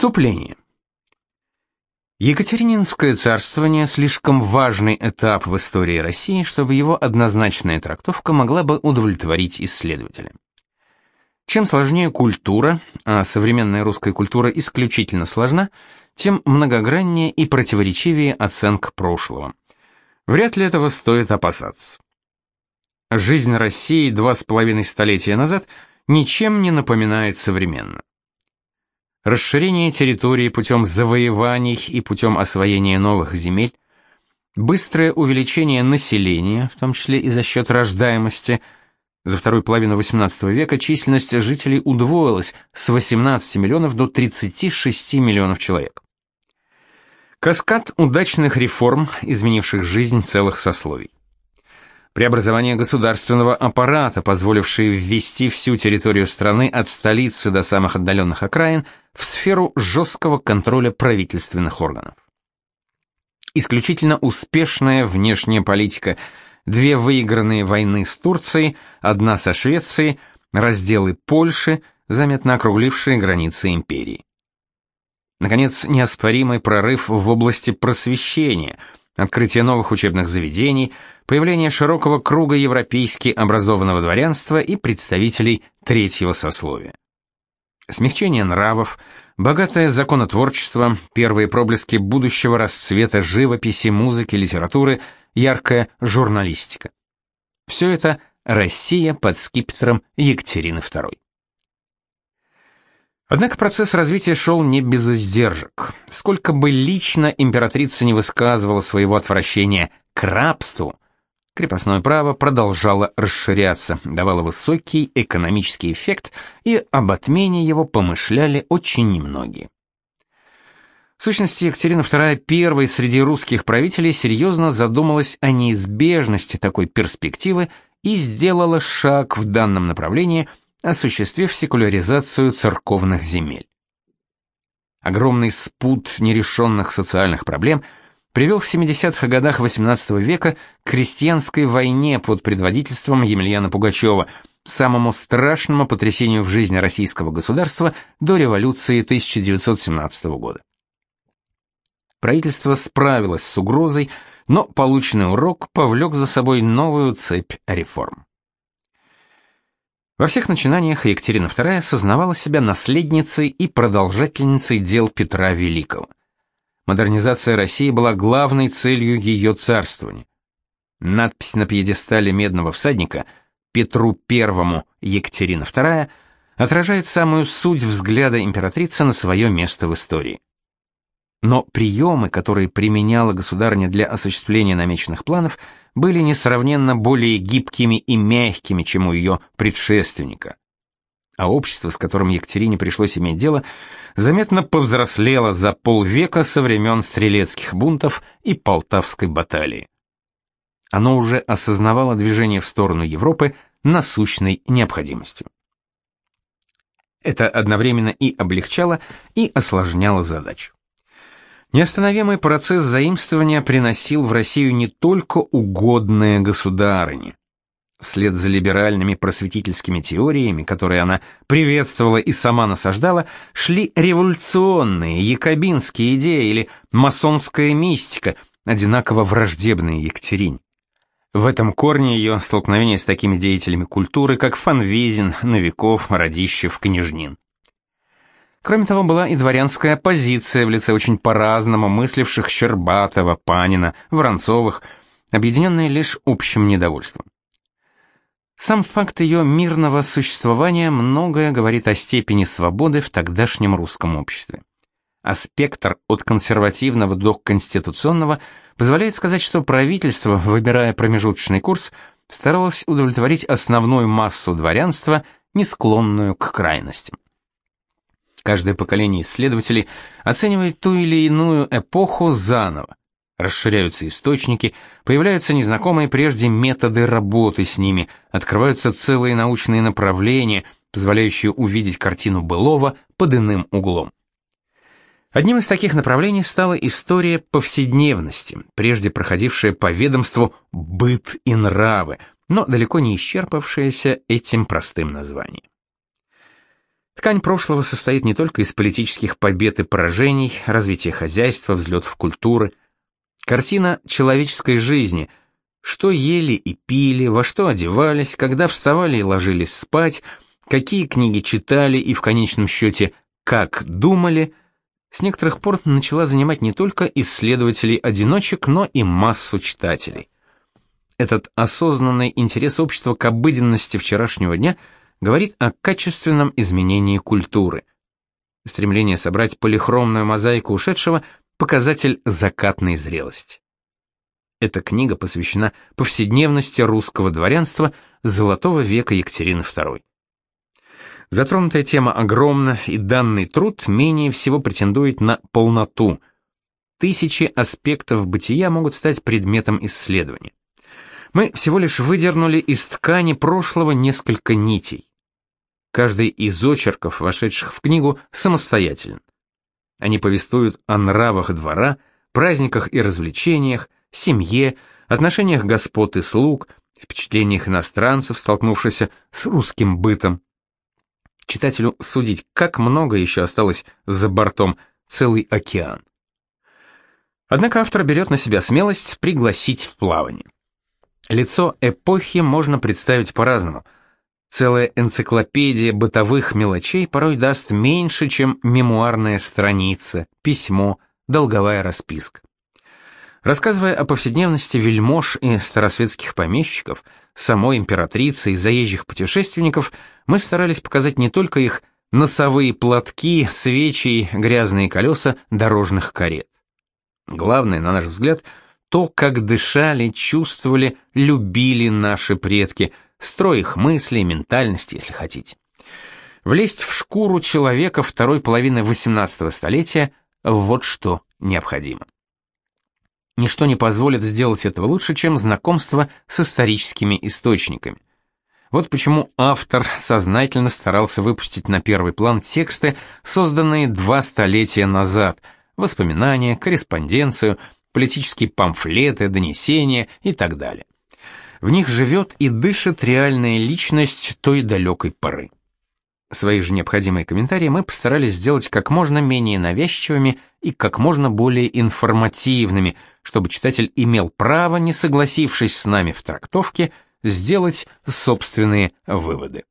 Вступление. Екатерининское царствование слишком важный этап в истории России, чтобы его однозначная трактовка могла бы удовлетворить исследователя. Чем сложнее культура, а современная русская культура исключительно сложна, тем многограннее и противоречивее оценка прошлого. Вряд ли этого стоит опасаться. Жизнь России два с половиной столетия назад ничем не напоминает современную. Расширение территории путем завоеваний и путем освоения новых земель, быстрое увеличение населения, в том числе и за счет рождаемости. За вторую половину XVIII века численность жителей удвоилась с 18 миллионов до 36 миллионов человек. Каскад удачных реформ, изменивших жизнь целых сословий преобразование государственного аппарата, позволившее ввести всю территорию страны от столицы до самых отдаленных окраин в сферу жесткого контроля правительственных органов. Исключительно успешная внешняя политика, две выигранные войны с Турцией, одна со Швецией, разделы Польши, заметно округлившие границы империи. Наконец, неоспоримый прорыв в области просвещения – открытие новых учебных заведений, появление широкого круга европейски образованного дворянства и представителей третьего сословия. Смягчение нравов, богатое законотворчество, первые проблески будущего расцвета живописи, музыки, литературы, яркая журналистика. Все это Россия под скипетром Екатерины II. Однако процесс развития шел не без издержек. Сколько бы лично императрица не высказывала своего отвращения к рабству, крепостное право продолжало расширяться, давало высокий экономический эффект, и об отмене его помышляли очень немногие. В сущности, Екатерина II первой среди русских правителей серьезно задумалась о неизбежности такой перспективы и сделала шаг в данном направлении – осуществив секуляризацию церковных земель. Огромный спут нерешенных социальных проблем привел в 70-х годах XVIII века к крестьянской войне под предводительством Емельяна Пугачева, самому страшному потрясению в жизни российского государства до революции 1917 года. Правительство справилось с угрозой, но полученный урок повлек за собой новую цепь реформ. Во всех начинаниях Екатерина II осознавала себя наследницей и продолжательницей дел Петра Великого. Модернизация России была главной целью ее царствования. Надпись на пьедестале медного всадника «Петру I Екатерина II» отражает самую суть взгляда императрицы на свое место в истории. Но приемы, которые применяла государыня для осуществления намеченных планов, были несравненно более гибкими и мягкими, чем у ее предшественника. А общество, с которым Екатерине пришлось иметь дело, заметно повзрослело за полвека со времен стрелецких бунтов и Полтавской баталии. Оно уже осознавало движение в сторону Европы насущной необходимостью. Это одновременно и облегчало, и осложняло задачу. Неостановимый процесс заимствования приносил в Россию не только угодные государыне. Вслед за либеральными просветительскими теориями, которые она приветствовала и сама насаждала, шли революционные, якобинские идеи или масонская мистика, одинаково враждебные Екатерине. В этом корне ее столкновение с такими деятелями культуры, как Фанвизин, Новиков, Радищев, Княжнин. Кроме того, была и дворянская оппозиция в лице очень по-разному мысливших Щербатова, Панина, Воронцовых, объединенная лишь общим недовольством. Сам факт ее мирного существования многое говорит о степени свободы в тогдашнем русском обществе. А спектр от консервативного до конституционного позволяет сказать, что правительство, выбирая промежуточный курс, старалось удовлетворить основную массу дворянства, не склонную к крайностям. Каждое поколение исследователей оценивает ту или иную эпоху заново. Расширяются источники, появляются незнакомые прежде методы работы с ними, открываются целые научные направления, позволяющие увидеть картину былого под иным углом. Одним из таких направлений стала история повседневности, прежде проходившая по ведомству «быт и нравы», но далеко не исчерпавшаяся этим простым названием. Ткань прошлого состоит не только из политических побед и поражений, развития хозяйства, взлетов культуры. Картина человеческой жизни, что ели и пили, во что одевались, когда вставали и ложились спать, какие книги читали и в конечном счете как думали, с некоторых пор начала занимать не только исследователей-одиночек, но и массу читателей. Этот осознанный интерес общества к обыденности вчерашнего дня говорит о качественном изменении культуры. Стремление собрать полихромную мозаику ушедшего – показатель закатной зрелости. Эта книга посвящена повседневности русского дворянства золотого века Екатерины II. Затронутая тема огромна, и данный труд менее всего претендует на полноту. Тысячи аспектов бытия могут стать предметом исследования. Мы всего лишь выдернули из ткани прошлого несколько нитей. Каждый из очерков, вошедших в книгу, самостоятелен. Они повествуют о нравах двора, праздниках и развлечениях, семье, отношениях господ и слуг, впечатлениях иностранцев, столкнувшихся с русским бытом. Читателю судить, как много еще осталось за бортом, целый океан. Однако автор берет на себя смелость пригласить в плавание. Лицо эпохи можно представить по-разному. Целая энциклопедия бытовых мелочей порой даст меньше, чем мемуарная страница, письмо, долговая расписка. Рассказывая о повседневности вельмож и старосветских помещиков, самой императрицы и заезжих путешественников, мы старались показать не только их носовые платки, свечи грязные колеса дорожных карет. Главное, на наш взгляд, то, как дышали, чувствовали, любили наши предки, строй их мыслей, ментальности, если хотите. Влезть в шкуру человека второй половины XVIII столетия – вот что необходимо. Ничто не позволит сделать этого лучше, чем знакомство с историческими источниками. Вот почему автор сознательно старался выпустить на первый план тексты, созданные два столетия назад, воспоминания, корреспонденцию – политические памфлеты, донесения и так далее. В них живет и дышит реальная личность той далекой поры. Свои же необходимые комментарии мы постарались сделать как можно менее навязчивыми и как можно более информативными, чтобы читатель имел право, не согласившись с нами в трактовке, сделать собственные выводы.